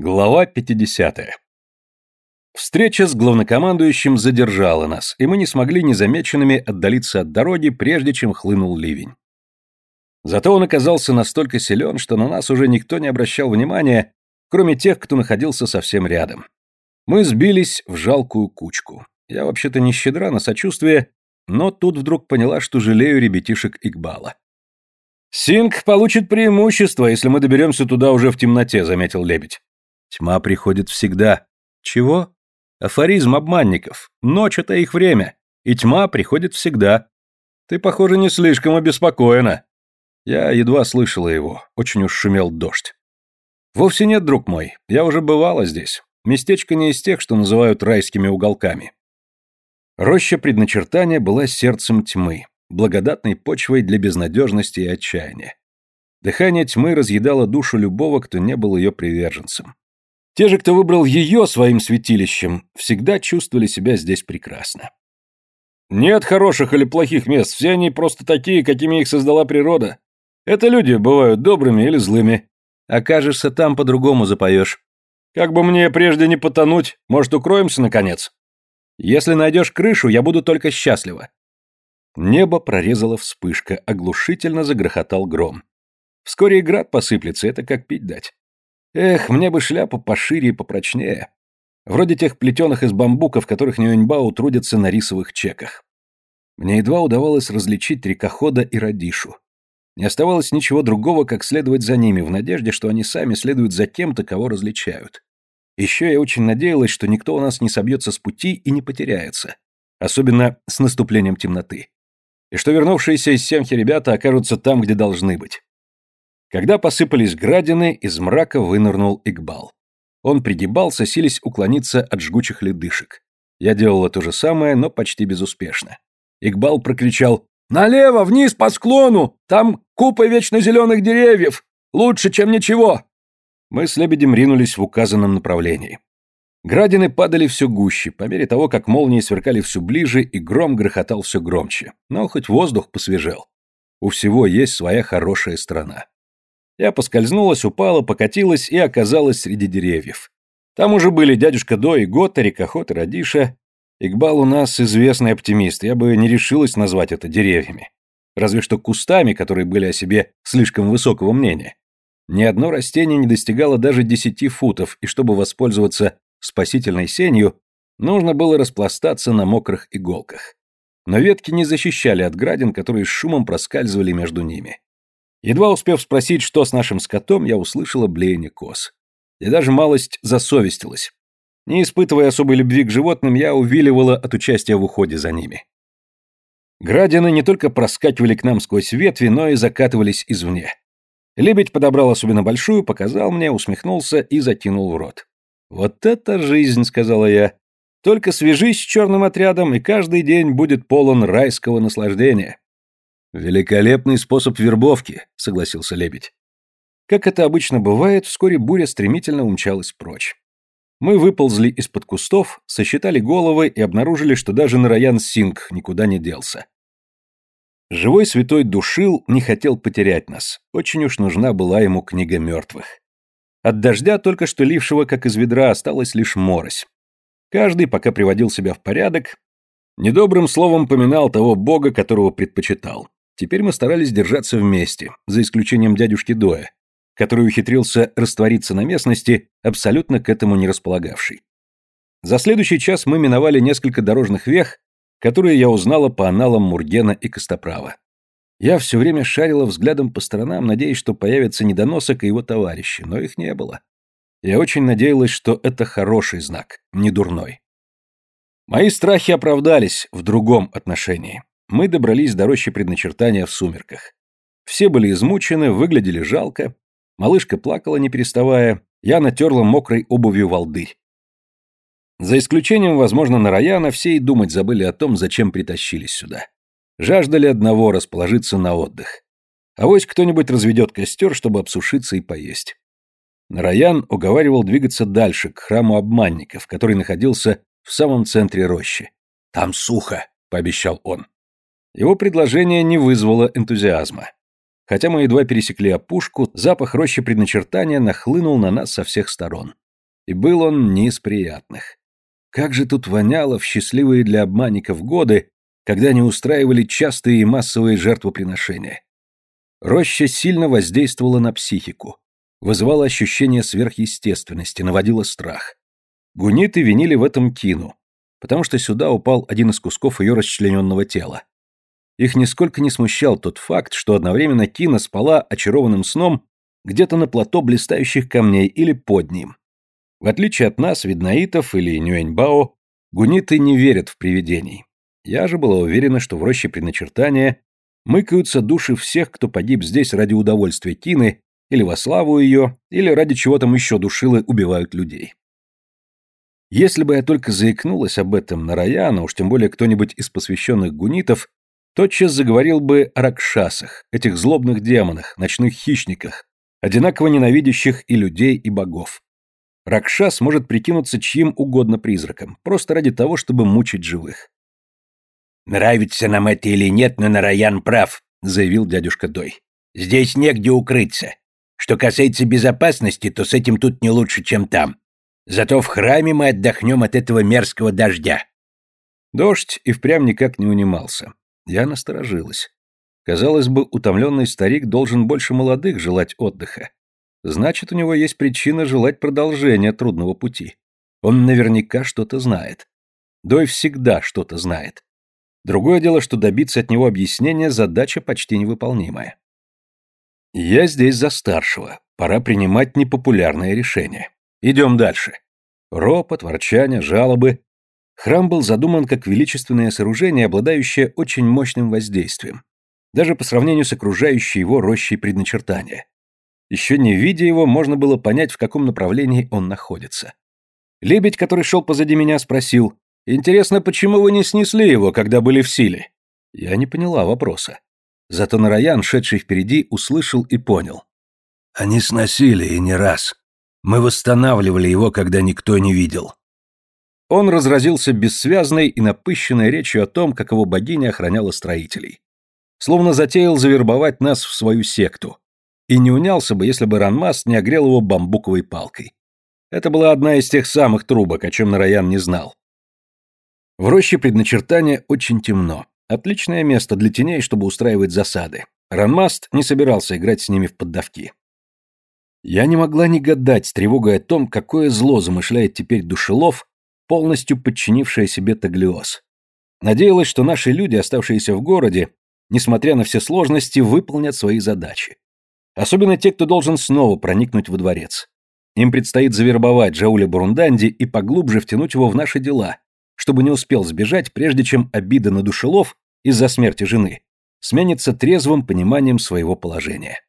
Глава 50. Встреча с главнокомандующим задержала нас, и мы не смогли незамеченными отдалиться от дороги, прежде чем хлынул ливень. Зато он оказался настолько силен, что на нас уже никто не обращал внимания, кроме тех, кто находился совсем рядом. Мы сбились в жалкую кучку. Я вообще-то не щедра на сочувствие, но тут вдруг поняла, что жалею ребятишек Игбала. «Синг получит преимущество, если мы доберемся туда уже в темноте», — заметил лебедь. Тьма приходит всегда. Чего? Афоризм обманников. Ночь — это их время. И тьма приходит всегда. Ты, похоже, не слишком обеспокоена. Я едва слышала его. Очень уж шумел дождь. Вовсе нет, друг мой. Я уже бывала здесь. Местечко не из тех, что называют райскими уголками. Роща предначертания была сердцем тьмы, благодатной почвой для безнадежности и отчаяния. Дыхание тьмы разъедало душу любого, кто не был ее приверженцем. Те же, кто выбрал ее своим святилищем, всегда чувствовали себя здесь прекрасно. Нет хороших или плохих мест, все они просто такие, какими их создала природа. Это люди бывают добрыми или злыми. Окажешься там, по-другому запоешь. Как бы мне прежде не потонуть, может, укроемся, наконец? Если найдешь крышу, я буду только счастлива. Небо прорезала вспышка, оглушительно загрохотал гром. Вскоре и град посыплется, это как пить дать. Эх, мне бы шляпу пошире и попрочнее. Вроде тех плетеных из бамбука, в которых Нюэньбао трудятся на рисовых чеках. Мне едва удавалось различить рекохода и радишу. Не оставалось ничего другого, как следовать за ними, в надежде, что они сами следуют за кем-то, кого различают. Еще я очень надеялась, что никто у нас не собьется с пути и не потеряется. Особенно с наступлением темноты. И что вернувшиеся из Семхи ребята окажутся там, где должны быть. Когда посыпались градины, из мрака вынырнул Игбал. Он пригибался, сились уклониться от жгучих ледышек. Я делала то же самое, но почти безуспешно. Игбал прокричал «Налево, вниз по склону! Там купа вечно зеленых деревьев! Лучше, чем ничего!» Мы с лебедем ринулись в указанном направлении. Градины падали все гуще, по мере того, как молнии сверкали все ближе и гром грохотал все громче. Но хоть воздух посвежел. У всего есть своя хорошая сторона. Я поскользнулась, упала, покатилась и оказалась среди деревьев. Там уже были дядюшка До и Гота, Рикохот и Радиша. Игбал у нас известный оптимист, я бы не решилась назвать это деревьями. Разве что кустами, которые были о себе слишком высокого мнения. Ни одно растение не достигало даже десяти футов, и чтобы воспользоваться спасительной сенью, нужно было распластаться на мокрых иголках. Но ветки не защищали от градин, которые с шумом проскальзывали между ними. Едва успев спросить, что с нашим скотом, я услышала блеяние коз. Я даже малость засовестилась. Не испытывая особой любви к животным, я увиливала от участия в уходе за ними. Градины не только проскакивали к нам сквозь ветви, но и закатывались извне. Лебедь подобрал особенно большую, показал мне, усмехнулся и закинул в рот. «Вот это жизнь!» — сказала я. «Только свяжись с черным отрядом, и каждый день будет полон райского наслаждения». «Великолепный способ вербовки», — согласился лебедь. Как это обычно бывает, вскоре буря стремительно умчалась прочь. Мы выползли из-под кустов, сосчитали головы и обнаружили, что даже Нараян Синг никуда не делся. Живой святой душил не хотел потерять нас. Очень уж нужна была ему книга мертвых. От дождя, только что лившего, как из ведра, осталась лишь морось. Каждый, пока приводил себя в порядок, недобрым словом поминал того бога, которого предпочитал. Теперь мы старались держаться вместе, за исключением дядюшки Доя, который ухитрился раствориться на местности, абсолютно к этому не располагавший. За следующий час мы миновали несколько дорожных вех, которые я узнала по аналам Мургена и Костоправа. Я все время шарила взглядом по сторонам, надеясь, что появится недоносок и его товарищи, но их не было. Я очень надеялась, что это хороший знак, не дурной. Мои страхи оправдались в другом отношении. Мы добрались до рощи предначертания в сумерках. Все были измучены, выглядели жалко. Малышка плакала, не переставая. Я натерла мокрой обувью волдырь. За исключением, возможно, Нараяна, все и думать забыли о том, зачем притащились сюда. Жаждали одного расположиться на отдых. А вось кто-нибудь разведет костер, чтобы обсушиться и поесть. Нараян уговаривал двигаться дальше, к храму обманников, который находился в самом центре рощи. «Там сухо», — пообещал он. Его предложение не вызвало энтузиазма. Хотя мы едва пересекли опушку, запах рощи предначертания нахлынул на нас со всех сторон. И был он не из приятных. Как же тут воняло в счастливые для обманников годы, когда они устраивали частые и массовые жертвоприношения. Роща сильно воздействовала на психику, вызывала ощущение сверхъестественности, наводила страх. Гуниты винили в этом Кину, потому что сюда упал один из кусков ее расчлененного тела. Их нисколько не смущал тот факт, что одновременно Кина спала очарованным сном где-то на плато блистающих камней или под ним. В отличие от нас, виднаитов или нюэньбао, гуниты не верят в привидений. Я же была уверена, что в роще предначертания мыкаются души всех, кто погиб здесь ради удовольствия Кины, или во славу ее, или ради чего там еще душилы убивают людей. Если бы я только заикнулась об этом на Раяна, уж тем более кто-нибудь из посвященных гунитов, тотчас заговорил бы о ракшасах, этих злобных демонах, ночных хищниках, одинаково ненавидящих и людей, и богов. Ракшас может прикинуться чьим угодно призраком, просто ради того, чтобы мучить живых. «Нравится нам это или нет, но Нараян прав», — заявил дядюшка Дой. «Здесь негде укрыться. Что касается безопасности, то с этим тут не лучше, чем там. Зато в храме мы отдохнем от этого мерзкого дождя». Дождь и впрямь никак не унимался. Я насторожилась. Казалось бы, утомленный старик должен больше молодых желать отдыха. Значит, у него есть причина желать продолжения трудного пути. Он наверняка что-то знает. Дой всегда что-то знает. Другое дело, что добиться от него объяснения задача почти невыполнимая. Я здесь за старшего. Пора принимать непопулярное решение. Идем дальше. Ропот, ворчание, жалобы. Храм был задуман как величественное сооружение, обладающее очень мощным воздействием. Даже по сравнению с окружающей его рощей предначертания. Еще не видя его, можно было понять, в каком направлении он находится. Лебедь, который шел позади меня, спросил, «Интересно, почему вы не снесли его, когда были в силе?» Я не поняла вопроса. Зато Нараян, шедший впереди, услышал и понял. «Они сносили, и не раз. Мы восстанавливали его, когда никто не видел». Он разразился бессвязной и напыщенной речью о том, как его богиня охраняла строителей. Словно затеял завербовать нас в свою секту, и не унялся бы, если бы Ранмас не огрел его бамбуковой палкой. Это была одна из тех самых трубок, о чем Нараян не знал. В роще предначертания очень темно. Отличное место для теней, чтобы устраивать засады. Ранмаст не собирался играть с ними в поддавки. Я не могла не гадать с тревогой о том, какое зло замышляет теперь Душелов, полностью подчинившая себе Таглиоз. Надеялась, что наши люди, оставшиеся в городе, несмотря на все сложности, выполнят свои задачи. Особенно те, кто должен снова проникнуть во дворец. Им предстоит завербовать Джауля Бурунданди и поглубже втянуть его в наши дела, чтобы не успел сбежать, прежде чем обида на душелов из-за смерти жены сменится трезвым пониманием своего положения.